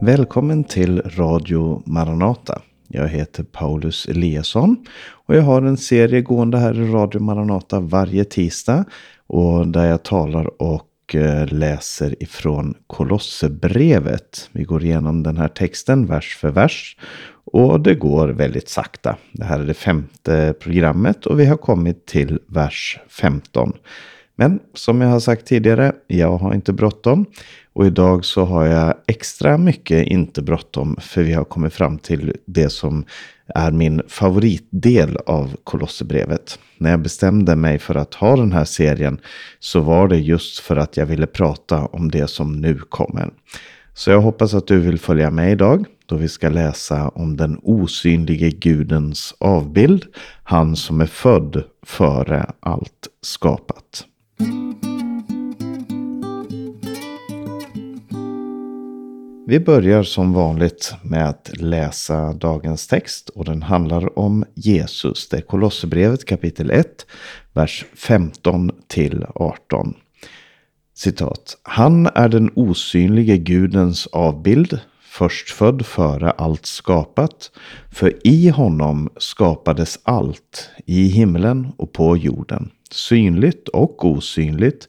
Välkommen till Radio Maranata. Jag heter Paulus Eliasson och jag har en serie gående här i Radio Maranata varje tisdag och där jag talar och eh, läser ifrån Kolosserbrevet. Vi går igenom den här texten vers för vers och det går väldigt sakta. Det här är det femte programmet och vi har kommit till vers 15. Men som jag har sagt tidigare, jag har inte bråttom. Och idag så har jag extra mycket inte bråttom. För vi har kommit fram till det som är min favoritdel av Kolosserbrevet. När jag bestämde mig för att ha den här serien så var det just för att jag ville prata om det som nu kommer. Så jag hoppas att du vill följa med idag då vi ska läsa om den osynlige gudens avbild. Han som är född före allt skapat. Vi börjar som vanligt med att läsa dagens text och den handlar om Jesus. Det är Kolosserbrevet kapitel 1, vers 15 till 18. Citat. Han är den osynlige Gudens avbild, förstfödd före allt skapat. För i honom skapades allt, i himlen och på jorden, synligt och osynligt,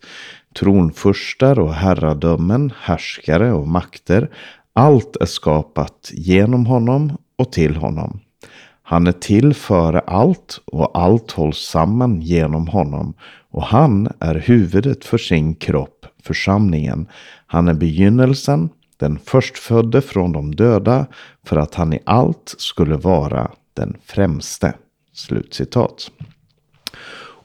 tronfurstar och herradömen, härskare och makter. Allt är skapat genom honom och till honom. Han är till före allt och allt hålls samman genom honom och han är huvudet för sin kropp, församlingen. Han är begynnelsen, den förstfödde från de döda, för att han i allt skulle vara den främste. Slutcitat.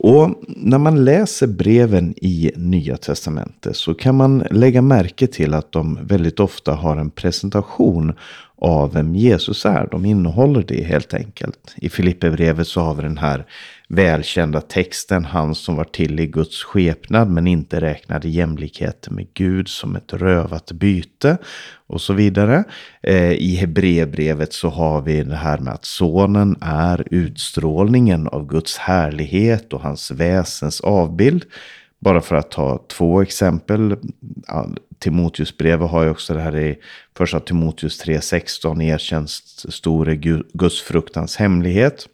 Och när man läser breven i Nya Testamentet så kan man lägga märke till att de väldigt ofta har en presentation av vem Jesus är. De innehåller det helt enkelt. I Filipperbrevet så har vi den här välkända texten. Han som var till i Guds skepnad men inte räknade jämlikhet med Gud som ett rövat byte. Och så vidare. Eh, I Hebreerbrevet så har vi det här med att sonen är utstrålningen av Guds härlighet och hans väsens avbild. Bara för att ta två exempel. Timoteusbrevet har ju också det här i första Timoteus 3.16 erkänns store gudsfruktans hemlighet.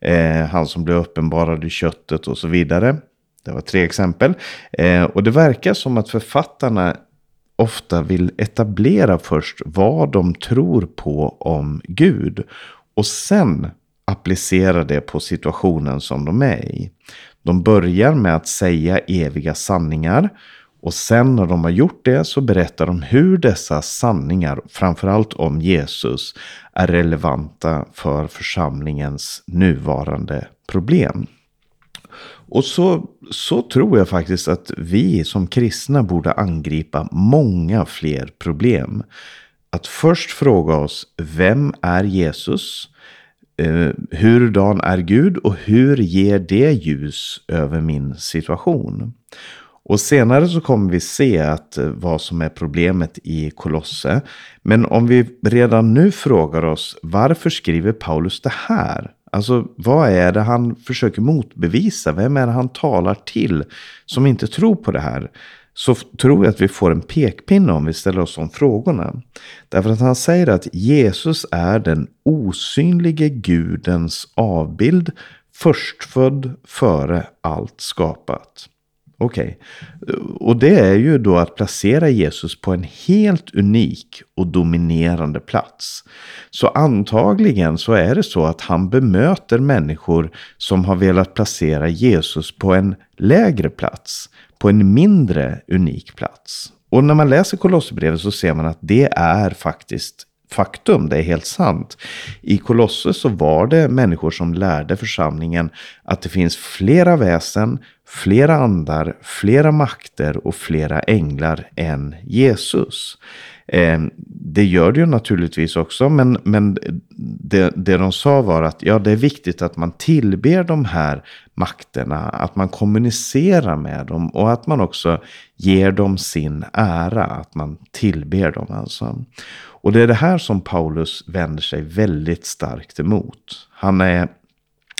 Eh, han som blev uppenbarad i köttet och så vidare. Det var tre exempel. Eh, och det verkar som att författarna ofta vill etablera först vad de tror på om Gud. Och sen applicera det på situationen som de är i. De börjar med att säga eviga sanningar. Och sen när de har gjort det så berättar de hur dessa sanningar, framförallt om Jesus, är relevanta för församlingens nuvarande problem. Och så, så tror jag faktiskt att vi som kristna borde angripa många fler problem. Att först fråga oss, vem är Jesus? Eh, hurdan är Gud och hur ger det ljus över min situation? Och senare så kommer vi se att eh, vad som är problemet i Kolosse. Men om vi redan nu frågar oss varför skriver Paulus det här? Alltså vad är det han försöker motbevisa? Vem är det han talar till som inte tror på det här? Så tror jag att vi får en pekpinne om vi ställer oss de frågorna. Därför att han säger att Jesus är den osynlige gudens avbild, förstfödd före allt skapat. Okej. Okay. Och det är ju då att placera Jesus på en helt unik och dominerande plats. Så antagligen så är det så att han bemöter människor som har velat placera Jesus på en lägre plats. På en mindre unik plats. Och när man läser Kolosserbrevet så ser man att det är faktiskt faktum, det är helt sant. I Kolossus så var det människor som lärde församlingen att det finns flera väsen, flera andar, flera makter och flera änglar än Jesus. Eh, det gör det ju naturligtvis också, men, men det, det de sa var att ja, det är viktigt att man tillber de här makterna, att man kommunicerar med dem och att man också ger dem sin ära, att man tillber dem alltså. Och det är det här som Paulus vänder sig väldigt starkt emot. Han, är,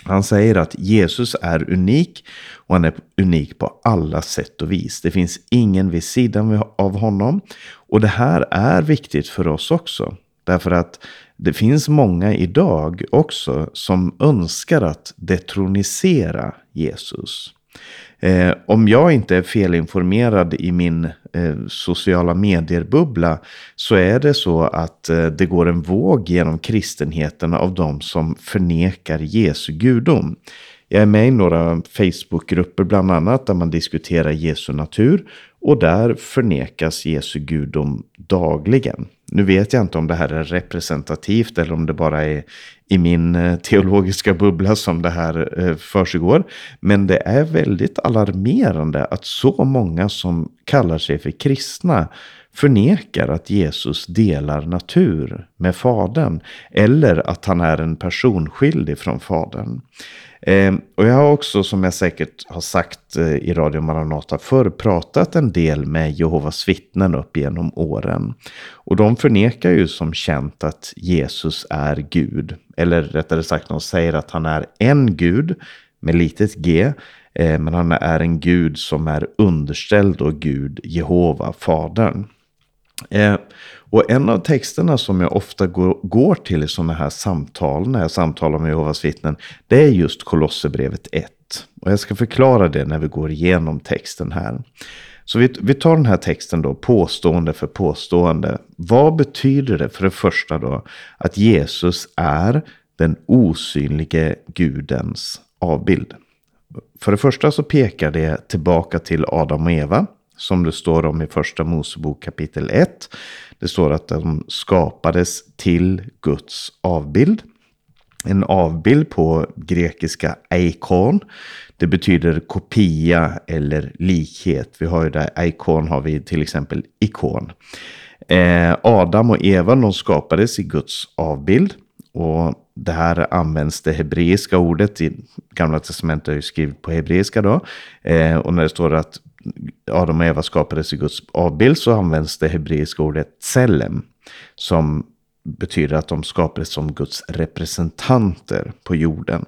han säger att Jesus är unik och han är unik på alla sätt och vis. Det finns ingen vid sidan av honom. Och det här är viktigt för oss också. Därför att det finns många idag också som önskar att detronisera Jesus. Eh, om jag inte är felinformerad i min eh, sociala medier-bubbla så är det så att eh, det går en våg genom kristenheten av de som förnekar Jesu gudom. Jag är med i några Facebookgrupper bland annat där man diskuterar Jesu natur och där förnekas Jesu gudom dagligen. Nu vet jag inte om det här är representativt eller om det bara är i min eh, teologiska bubbla som det här eh, försiggår. Men det är väldigt alarmerande att så många som kallar sig för kristna förnekar att Jesus delar natur med Fadern eller att han är en person från Fadern. Eh, och jag har också, som jag säkert har sagt eh, i Radio Maranata förr, pratat en del med Jehovas vittnen upp genom åren. Och de förnekar ju som känt att Jesus är Gud. Eller rättare sagt, de säger att han är en Gud med litet g. Eh, men han är en Gud som är underställd och Gud, Jehova, Fadern. Eh, och en av texterna som jag ofta går, går till i sådana här samtal, när jag samtalar med Jehovas vittnen, det är just Kolosserbrevet 1. Och jag ska förklara det när vi går igenom texten här. Så vi, vi tar den här texten då, påstående för påstående. Vad betyder det för det första då att Jesus är den osynlige Gudens avbild? För det första så pekar det tillbaka till Adam och Eva som det står om i första Mosebok kapitel 1. Det står att de skapades till Guds avbild. En avbild på grekiska eikon. Det betyder kopia eller likhet. Vi har ju där eikon har vi till exempel ikon. Eh, Adam och Eva de skapades i Guds avbild. Och det här används det hebreiska ordet i Gamla Testamentet är ju skrivet på hebreiska då. Eh, och när det står att Adam och Eva skapades i Guds avbild så används det hebreiska ordet tselem. Som betyder att de skapades som Guds representanter på jorden.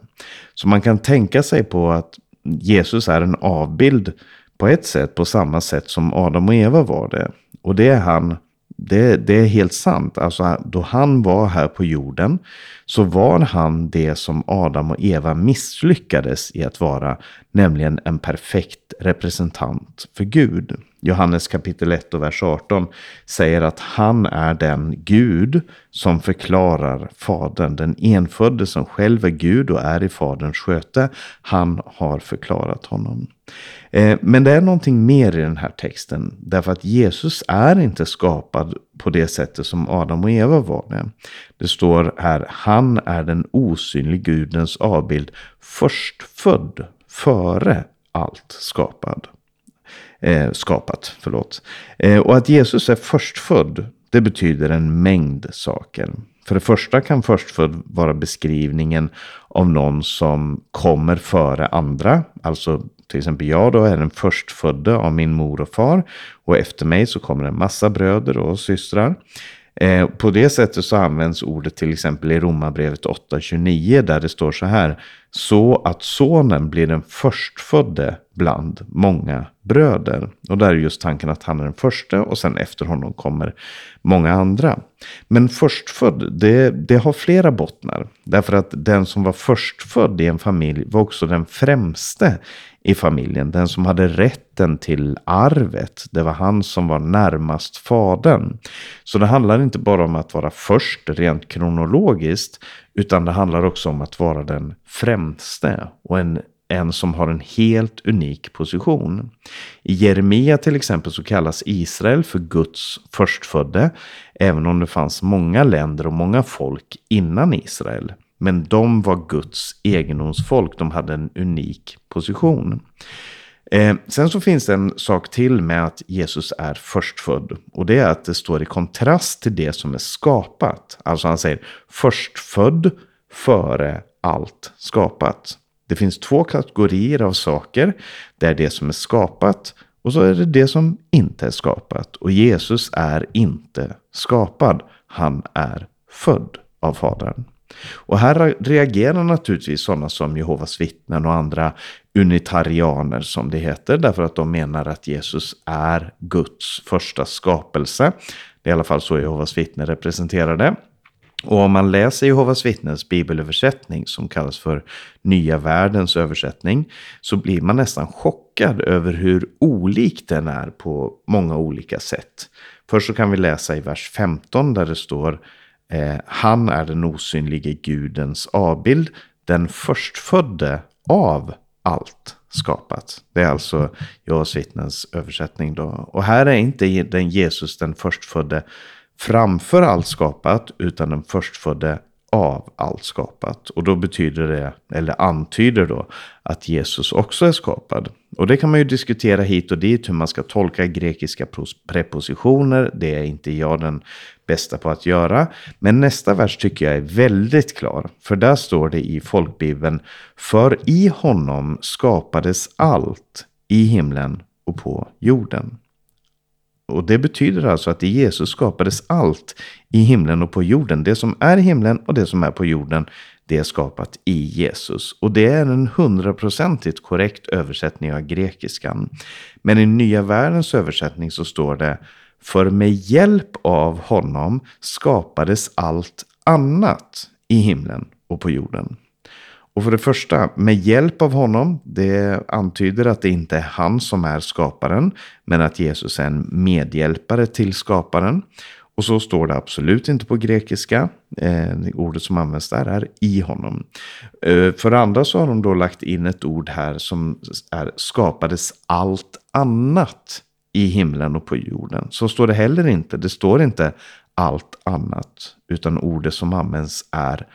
Så man kan tänka sig på att Jesus är en avbild på ett sätt på samma sätt som Adam och Eva var det. Och det är han det, det, är helt sant. Alltså, då han var här på jorden så var han det som Adam och Eva misslyckades i att vara, nämligen en perfekt representant för Gud. Johannes kapitel 1 och vers 18 säger att han är den Gud som förklarar Fadern, den enfödde som själv är Gud och är i Faderns sköte. Han har förklarat honom. Eh, men det är någonting mer i den här texten. Därför att Jesus är inte skapad på det sättet som Adam och Eva var det. Det står här, han är den osynlig Gudens avbild, förstfödd före allt skapad. Eh, skapat. Förlåt. Eh, och att Jesus är förstfödd, det betyder en mängd saker. För det första kan förstfödd vara beskrivningen av någon som kommer före andra. Alltså till exempel jag då är den förstfödde av min mor och far. Och efter mig så kommer en massa bröder och systrar. Eh, på det sättet så används ordet till exempel i Romarbrevet 8.29 där det står så här. Så att sonen blir den förstfödde bland många bröder. Och där är just tanken att han är den första och sen efter honom kommer många andra. Men förstfödd, det, det har flera bottnar. Därför att den som var förstfödd i en familj var också den främste i familjen. Den som hade rätten till arvet. Det var han som var närmast fadern. Så det handlar inte bara om att vara först rent kronologiskt. Utan det handlar också om att vara den främste. Och en en som har en helt unik position. I Jeremia till exempel så kallas Israel för Guds förstfödde, även om det fanns många länder och många folk innan Israel. Men de var Guds egendomsfolk, de hade en unik position. Eh, sen så finns det en sak till med att Jesus är förstfödd. Och det är att det står i kontrast till det som är skapat. Alltså han säger förstfödd före allt skapat. Det finns två kategorier av saker. Det är det som är skapat och så är det det som inte är skapat. Och Jesus är inte skapad. Han är född av Fadern. Och här reagerar naturligtvis sådana som Jehovas vittnen och andra unitarianer som det heter. Därför att de menar att Jesus är Guds första skapelse. Det är i alla fall så Jehovas vittnen representerar det. Och om man läser Jehovas vittnens bibelöversättning som kallas för Nya världens översättning så blir man nästan chockad över hur olik den är på många olika sätt. Först så kan vi läsa i vers 15 där det står eh, Han är den osynlige gudens avbild, den förstfödde av allt skapat. Det är alltså Jehovas vittnens översättning då. Och här är inte den Jesus den förstfödde framför allt skapat, utan den förstfödde av allt skapat. Och då betyder det, eller antyder då, att Jesus också är skapad. Och det kan man ju diskutera hit och dit hur man ska tolka grekiska prepositioner. Det är inte jag den bästa på att göra. Men nästa vers tycker jag är väldigt klar. För där står det i folkbibeln. För i honom skapades allt i himlen och på jorden. Och det betyder alltså att i Jesus skapades allt i himlen och på jorden. Det som är i himlen och det som är på jorden, det är skapat i Jesus. Och det är en hundraprocentigt korrekt översättning av grekiskan. Men i Nya Världens översättning så står det För med hjälp av honom skapades allt annat i himlen och på jorden. Och för det första, med hjälp av honom, det antyder att det inte är han som är skaparen, men att Jesus är en medhjälpare till skaparen. Och så står det absolut inte på grekiska. Eh, ordet som används där är i honom. Eh, för det andra så har de då lagt in ett ord här som är skapades allt annat i himlen och på jorden. Så står det heller inte. Det står inte allt annat, utan ordet som används är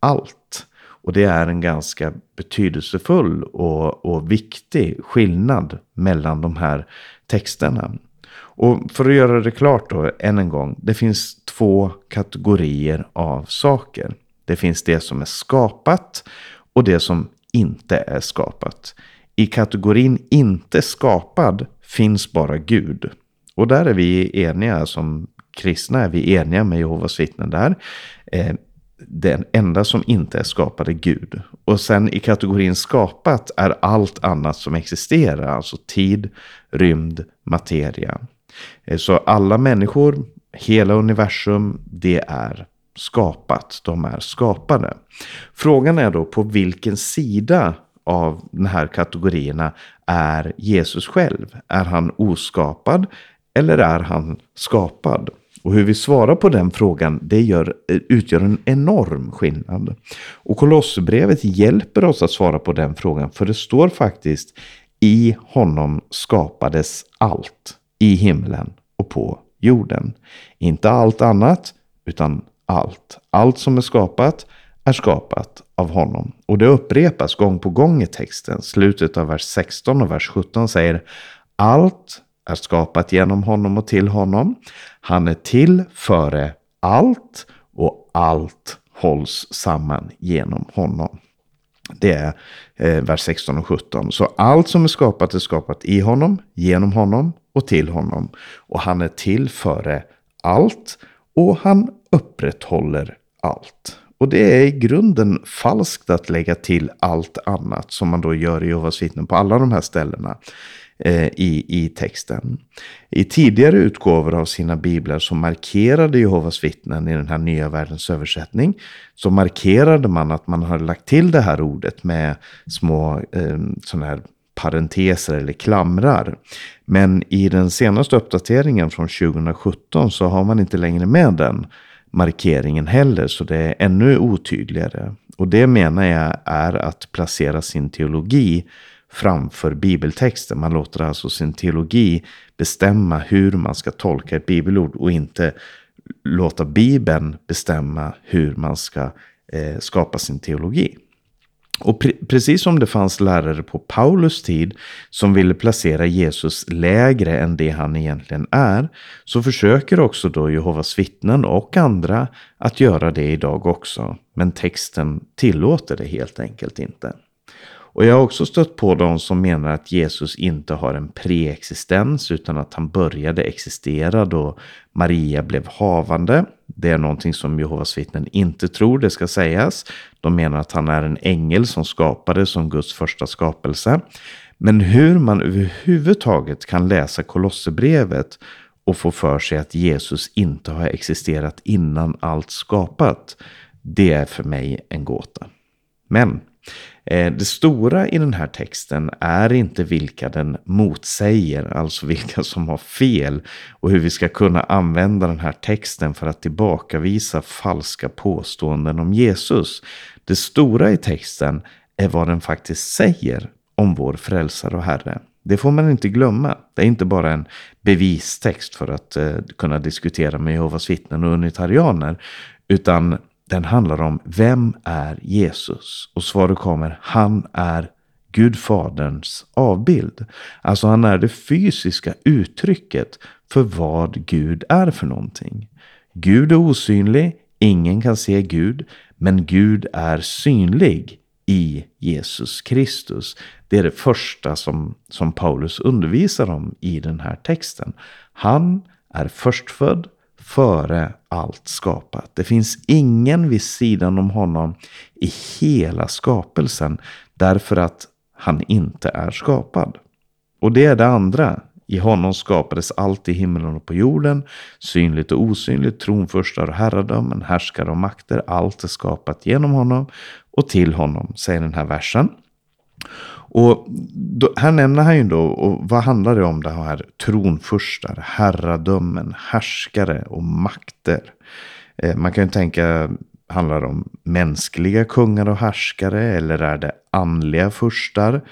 allt. Och det är en ganska betydelsefull och, och viktig skillnad mellan de här texterna. Och för att göra det klart då, än en gång. Det finns två kategorier av saker. Det finns det som är skapat och det som inte är skapat. I kategorin inte skapad finns bara Gud. Och där är vi eniga som kristna är vi eniga med Jehovas vittnen där. Eh, den enda som inte är skapad är Gud. Och sen i kategorin skapat är allt annat som existerar, alltså tid, rymd, materia. Eh, så alla människor, hela universum, det är skapat. De är skapade. Frågan är då på vilken sida av de här kategorierna är Jesus själv? Är han oskapad eller är han skapad? Och hur vi svarar på den frågan, det gör, utgör en enorm skillnad. Och Kolosserbrevet hjälper oss att svara på den frågan, för det står faktiskt i honom skapades allt i himlen och på jorden. Inte allt annat, utan allt. Allt som är skapat är skapat av honom. Och det upprepas gång på gång i texten. Slutet av vers 16 och vers 17 säger allt är skapat genom honom och till honom. Han är till före allt och allt hålls samman genom honom. Det är eh, vers 16 och 17. Så allt som är skapat är skapat i honom, genom honom och till honom. Och han är till före allt och han upprätthåller allt. Och det är i grunden falskt att lägga till allt annat som man då gör i Jehovas vittnen på alla de här ställena. Eh, I, i texten. I tidigare utgåvor av sina biblar så markerade Jehovas vittnen i den här nya världens översättning. Så markerade man att man har lagt till det här ordet med små eh, sådana här parenteser eller klamrar. Men i den senaste uppdateringen från 2017 så har man inte längre med den markeringen heller. Så det är ännu otydligare. Och det menar jag är att placera sin teologi framför bibeltexten. Man låter alltså sin teologi bestämma hur man ska tolka ett bibelord och inte låta bibeln bestämma hur man ska eh, skapa sin teologi. Och pre precis som det fanns lärare på Paulus tid som ville placera Jesus lägre än det han egentligen är, så försöker också då Jehovas vittnen och andra att göra det idag också. Men texten tillåter det helt enkelt inte. Och jag har också stött på de som menar att Jesus inte har en preexistens utan att han började existera då Maria blev havande. Det är någonting som Jehovas vittnen inte tror, det ska sägas. De menar att han är en ängel som skapade som Guds första skapelse. Men hur man överhuvudtaget kan läsa Kolosserbrevet och få för sig att Jesus inte har existerat innan allt skapat, det är för mig en gåta. Men Eh, det stora i den här texten är inte vilka den motsäger, alltså vilka som har fel och hur vi ska kunna använda den här texten för att tillbakavisa falska påståenden om Jesus. Det stora i texten är vad den faktiskt säger om vår frälsare och Herre. Det får man inte glömma. Det är inte bara en bevistext för att eh, kunna diskutera med Jehovas vittnen och unitarianer. Utan den handlar om vem är Jesus? Och svaret kommer, han är Gudfaderns avbild. Alltså han är det fysiska uttrycket för vad Gud är för någonting. Gud är osynlig, ingen kan se Gud, men Gud är synlig i Jesus Kristus. Det är det första som, som Paulus undervisar om i den här texten. Han är förstfödd före allt skapat. Det finns ingen vid sidan om honom i hela skapelsen därför att han inte är skapad. Och det är det andra. I honom skapades allt i himlen och på jorden, synligt och osynligt, tronförstar och herradömen, härskare och makter. Allt är skapat genom honom och till honom, säger den här versen. Och då, här nämner han ju då, och vad handlar det om det här tronfurstar, herradömen, härskare och makter. Eh, man kan ju tänka, handlar det om mänskliga kungar och härskare eller är det andliga furstar?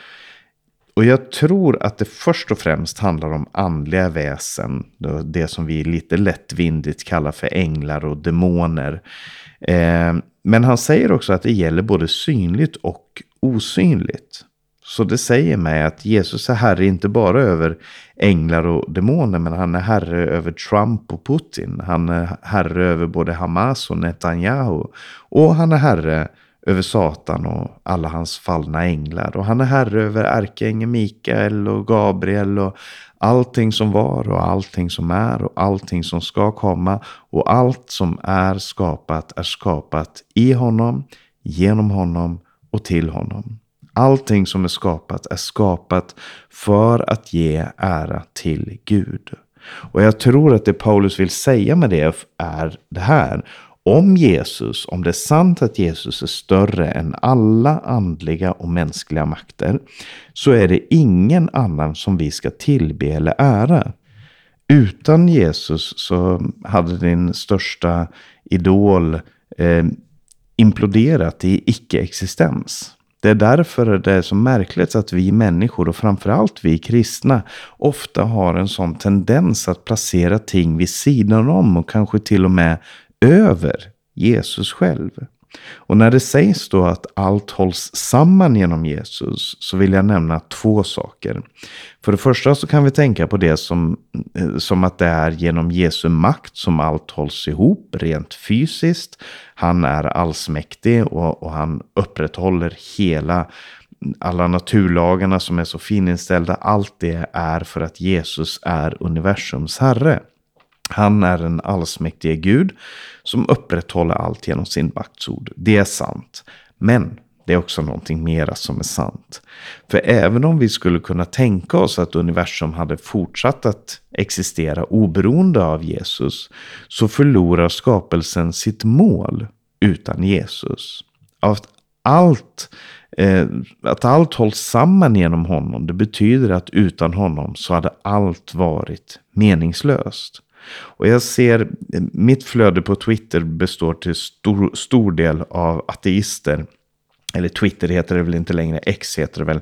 Och jag tror att det först och främst handlar om andliga väsen. Det som vi lite lättvindigt kallar för änglar och demoner. Eh, men han säger också att det gäller både synligt och osynligt. Så det säger mig att Jesus är herre inte bara över änglar och demoner, men han är herre över Trump och Putin. Han är herre över både Hamas och Netanyahu. Och han är herre över Satan och alla hans fallna änglar. Och han är herre över ärkeängeln Mikael och Gabriel och allting som var och allting som är och allting som ska komma. Och allt som är skapat är skapat i honom, genom honom och till honom. Allting som är skapat är skapat för att ge ära till Gud. Och jag tror att det Paulus vill säga med det är det här. Om Jesus, om det är sant att Jesus är större än alla andliga och mänskliga makter, så är det ingen annan som vi ska tillbe eller ära. Utan Jesus så hade din största idol eh, imploderat i icke-existens. Det är därför det är så märkligt att vi människor och framförallt vi kristna ofta har en sån tendens att placera ting vid sidan om och kanske till och med över Jesus själv. Och när det sägs då att allt hålls samman genom Jesus så vill jag nämna två saker. För det första så kan vi tänka på det som, eh, som att det är genom Jesu makt som allt hålls ihop rent fysiskt. Han är allsmäktig och, och han upprätthåller hela alla naturlagarna som är så fininställda. Allt det är för att Jesus är universums herre. Han är en allsmäktige Gud som upprätthåller allt genom sin maktsord. Det är sant. Men det är också någonting mera som är sant. För även om vi skulle kunna tänka oss att universum hade fortsatt att existera oberoende av Jesus så förlorar skapelsen sitt mål utan Jesus. Att allt, eh, att allt hålls samman genom honom, det betyder att utan honom så hade allt varit meningslöst. Och jag ser, eh, mitt flöde på Twitter består till stor, stor del av ateister. Eller Twitter heter det väl inte längre, X heter det väl.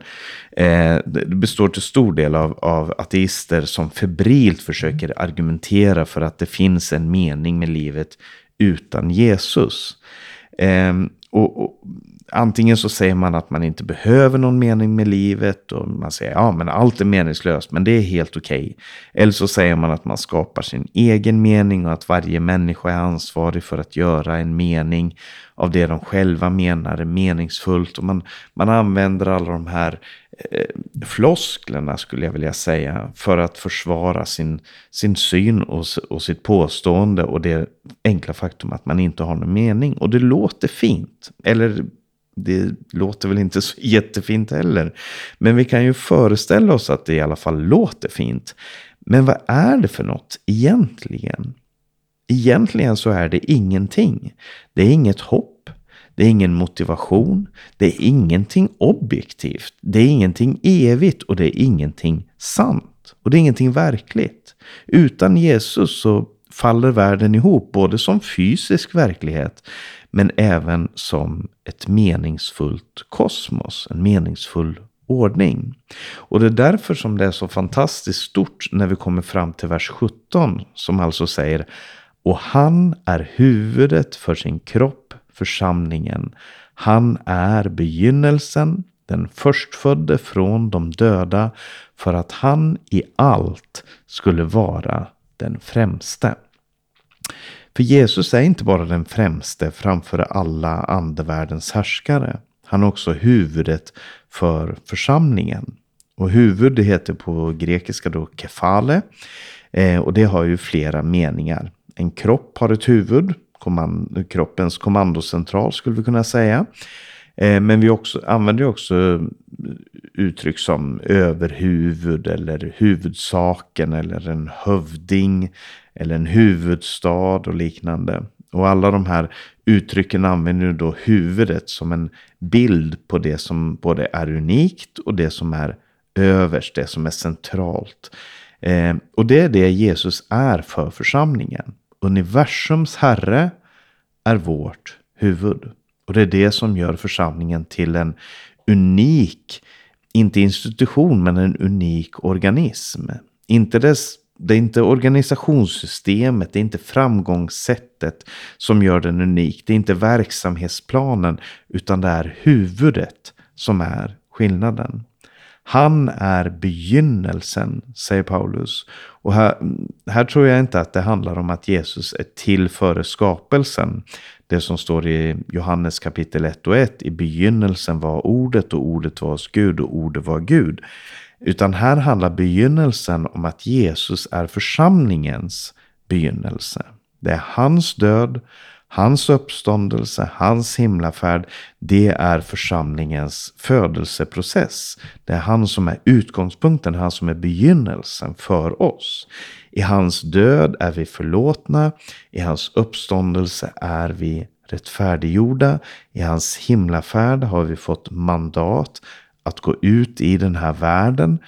Eh, det består till stor del av, av ateister som febrilt försöker argumentera för att det finns en mening med livet utan Jesus. Eh, och, och antingen så säger man att man inte behöver någon mening med livet och man säger ja men allt är meningslöst men det är helt okej. Okay. Eller så säger man att man skapar sin egen mening och att varje människa är ansvarig för att göra en mening av det de själva menar är meningsfullt. Och man, man använder alla de här eh, flosklerna skulle jag vilja säga för att försvara sin, sin syn och, och sitt påstående och det enkla faktum att man inte har någon mening. Och det låter fint. Eller det låter väl inte så jättefint heller. Men vi kan ju föreställa oss att det i alla fall låter fint. Men vad är det för något egentligen? Egentligen så är det ingenting. Det är inget hopp. Det är ingen motivation. Det är ingenting objektivt. Det är ingenting evigt och det är ingenting sant. Och det är ingenting verkligt. Utan Jesus så faller världen ihop både som fysisk verklighet men även som ett meningsfullt kosmos, en meningsfull ordning. Och det är därför som det är så fantastiskt stort när vi kommer fram till vers 17 som alltså säger och han är huvudet för sin kropp, församlingen. Han är begynnelsen, den förstfödde från de döda, för att han i allt skulle vara den främste. För Jesus är inte bara den främste framför alla andevärldens härskare. Han är också huvudet för församlingen. Och huvud det heter på grekiska då kefale. Eh, och det har ju flera meningar. En kropp har ett huvud. Kommand kroppens kommandocentral skulle vi kunna säga. Eh, men vi också, använder också eh, uttryck som överhuvud eller huvudsaken eller en hövding eller en huvudstad och liknande. Och alla de här uttrycken använder då huvudet som en bild på det som både är unikt och det som är överst, det som är centralt. Eh, och det är det Jesus är för församlingen. Universums herre är vårt huvud. Och det är det som gör församlingen till en unik, inte institution, men en unik organism. Inte dess det är inte organisationssystemet, det är inte framgångssättet som gör den unik. Det är inte verksamhetsplanen, utan det är huvudet som är skillnaden. Han är begynnelsen, säger Paulus. Och här, här tror jag inte att det handlar om att Jesus är till före skapelsen. Det som står i Johannes kapitel 1 och 1. I begynnelsen var ordet och ordet var hos Gud och ordet var Gud. Utan här handlar begynnelsen om att Jesus är församlingens begynnelse. Det är hans död, hans uppståndelse, hans himlafärd. Det är församlingens födelseprocess. Det är han som är utgångspunkten, han som är begynnelsen för oss. I hans död är vi förlåtna. I hans uppståndelse är vi rättfärdiggjorda. I hans himlafärd har vi fått mandat att gå ut i den här världen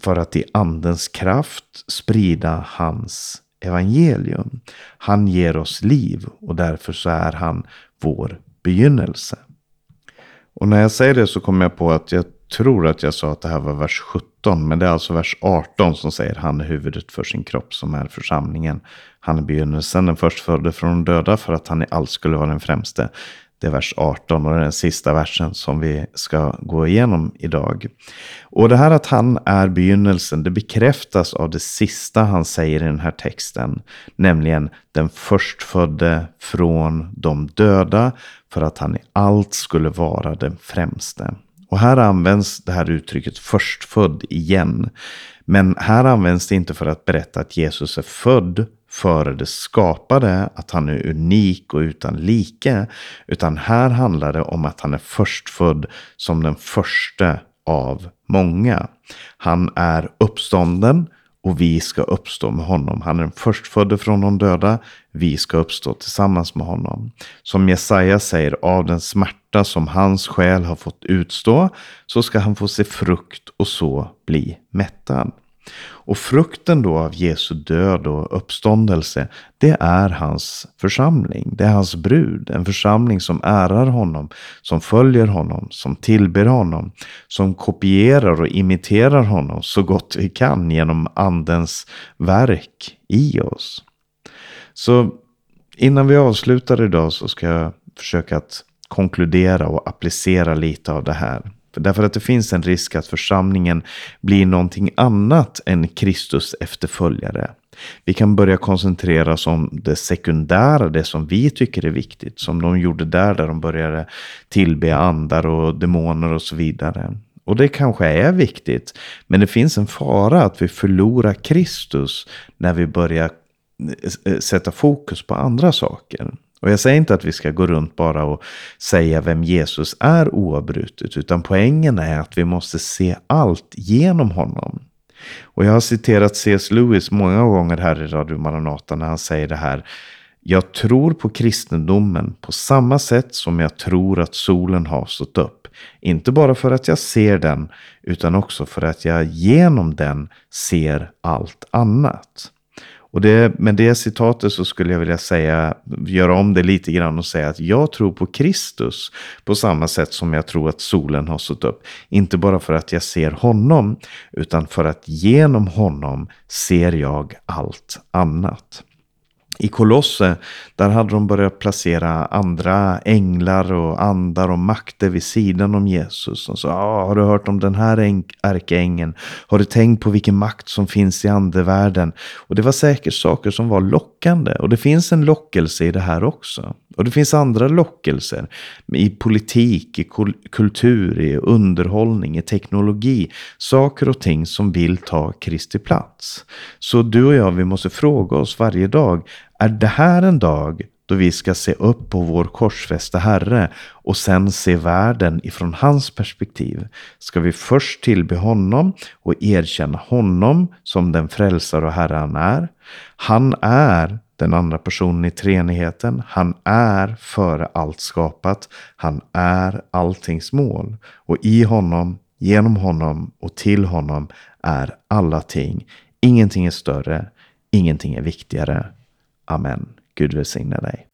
för att i andens kraft sprida hans evangelium. Han ger oss liv och därför så är han vår begynnelse. Och när jag säger det så kommer jag på att jag tror att jag sa att det här var vers 17. Men det är alltså vers 18 som säger han är huvudet för sin kropp som är församlingen. Han är begynnelsen, den förstfödde från de döda för att han i allt skulle vara den främste. Det är vers 18 och det är den sista versen som vi ska gå igenom idag. Och det här att han är begynnelsen, det bekräftas av det sista han säger i den här texten. Nämligen den förstfödde från de döda för att han i allt skulle vara den främste. Och här används det här uttrycket förstfödd igen. Men här används det inte för att berätta att Jesus är född före det skapade, att han är unik och utan like. Utan här handlar det om att han är förstfödd som den första av många. Han är uppstånden och vi ska uppstå med honom. Han är den förstfödde från de döda. Vi ska uppstå tillsammans med honom. Som Jesaja säger, av den smärta som hans själ har fått utstå så ska han få se frukt och så bli mättad. Och frukten då av Jesu död och uppståndelse, det är hans församling. Det är hans brud. En församling som ärar honom, som följer honom, som tillber honom, som kopierar och imiterar honom så gott vi kan genom andens verk i oss. Så innan vi avslutar idag så ska jag försöka att konkludera och applicera lite av det här. Därför att det finns en risk att församlingen blir någonting annat än Kristus efterföljare. Vi kan börja koncentrera oss om det sekundära, det som vi tycker är viktigt. Som de gjorde där, där de började tillbe andar och demoner och så vidare. Och det kanske är viktigt. Men det finns en fara att vi förlorar Kristus när vi börjar eh, eh, sätta fokus på andra saker. Och jag säger inte att vi ska gå runt bara och säga vem Jesus är oavbrutet. Utan poängen är att vi måste se allt genom honom. Och jag har citerat C.S. Lewis många gånger här i Radio Maranata när han säger det här. Jag tror på kristendomen på samma sätt som jag tror att solen har stått upp. Inte bara för att jag ser den, utan också för att jag genom den ser allt annat. Och det, med det citatet så skulle jag vilja säga, göra om det lite grann och säga att jag tror på Kristus på samma sätt som jag tror att solen har stått upp. Inte bara för att jag ser honom, utan för att genom honom ser jag allt annat. I Kolosse, där hade de börjat placera andra änglar och andar och makter vid sidan om Jesus. Och så, ah, har du hört om den här ärkeängeln? Har du tänkt på vilken makt som finns i andevärlden? Och det var säkert saker som var lockande. Och det finns en lockelse i det här också. Och det finns andra lockelser i politik, i kultur, i underhållning, i teknologi. Saker och ting som vill ta Kristi plats. Så du och jag, vi måste fråga oss varje dag. Är det här en dag då vi ska se upp på vår korsfästa Herre och sen se världen ifrån hans perspektiv. Ska vi först tillbe honom och erkänna honom som den frälsare och Herre han är. Han är den andra personen i treenigheten. Han är före allt skapat. Han är alltings mål. Och i honom, genom honom och till honom är alla ting. Ingenting är större, ingenting är viktigare. Amen. Gud välsigne dig.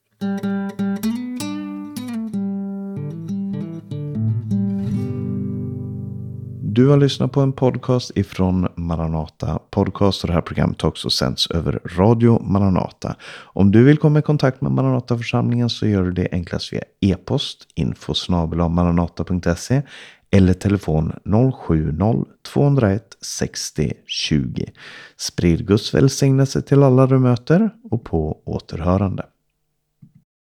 Du har lyssnat på en podcast ifrån Maranata Podcast och det här programmet har också sänds över Radio Maranata. Om du vill komma i kontakt med Maranata-församlingen så gör du det enklast via e-post info maranata.se eller telefon 070-201 60 20. Sprid Guds välsignelse till alla du möter och på återhörande.